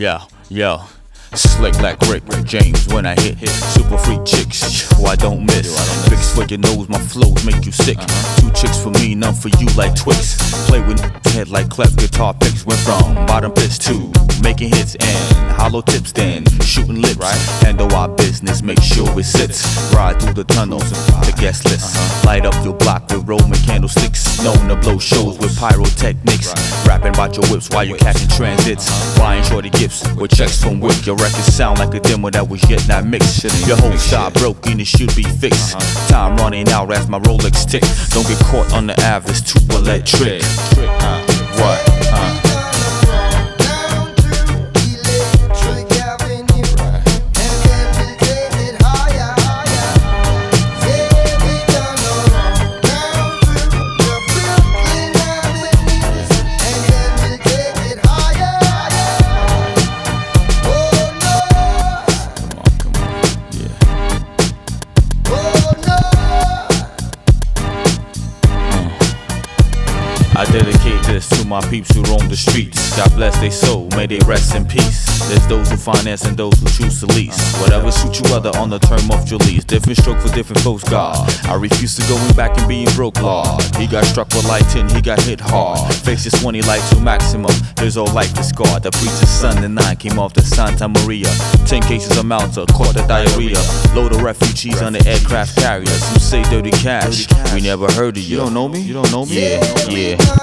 Yeah, yeah. Slick like Rick James when I hit. Hit super freak chicks, who I don't miss. Fix for your nose, my flows make you sick. Two chicks for me, none for you like Twix. Play with head like cleft guitar picks. Went from bottom pitch to making hits and hollow tips, then shooting lips. Handle our business, make sure it sits. Ride through the tunnels, the guest list. Light up your block with Roman candlesticks. Known to blow shows with pyrotechnics. Rapping about your whips while you're catching transits. Buying shorty gifts with checks from Wick. Your records sound like a demo that was yet not mixed. Your whole style broken, it should be fixed. Time running out as my Rolex tick. Don't get caught on the Ave, it's too electric. I dedicate my peeps who roam the streets. God bless their soul, may they rest in peace. There's those who finance and those who choose to lease. Whatever suits you other on the term of your lease. Different stroke for different folks, God. I refuse to going back and being broke, Lord. He got struck with lighting, he got hit hard. Faces 20 light to maximum. His whole life is scarred. The preacher's son and nine came off the Santa Maria. Ten cases of Malta, caught the diarrhea. Load of refugees on the aircraft carriers. Who say dirty cash? We never heard of you. You don't know me? You don't know me? Yeah, yeah.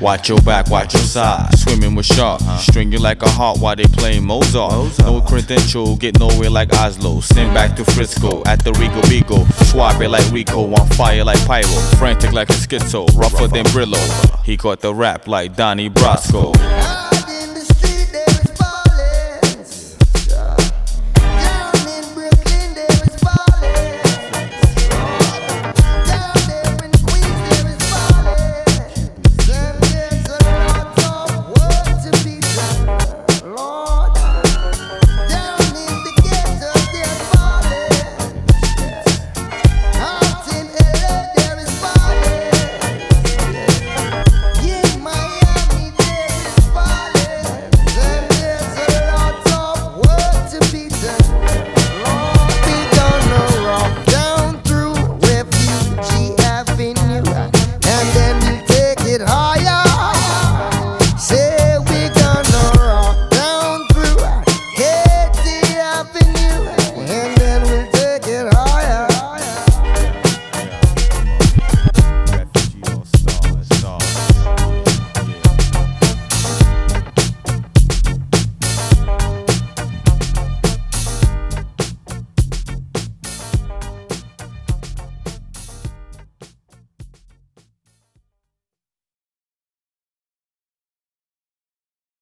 Watch your back, watch your side. Swimming with sharks. String you like a heart while they playing Mozart. No credential, get nowhere like Oslo. Send back to Frisco at the Rico Beagle. Swab it like Rico, on fire like Pyro. Frantic like a schizo, rougher than Brillo. He caught the rap like Donnie Brasco.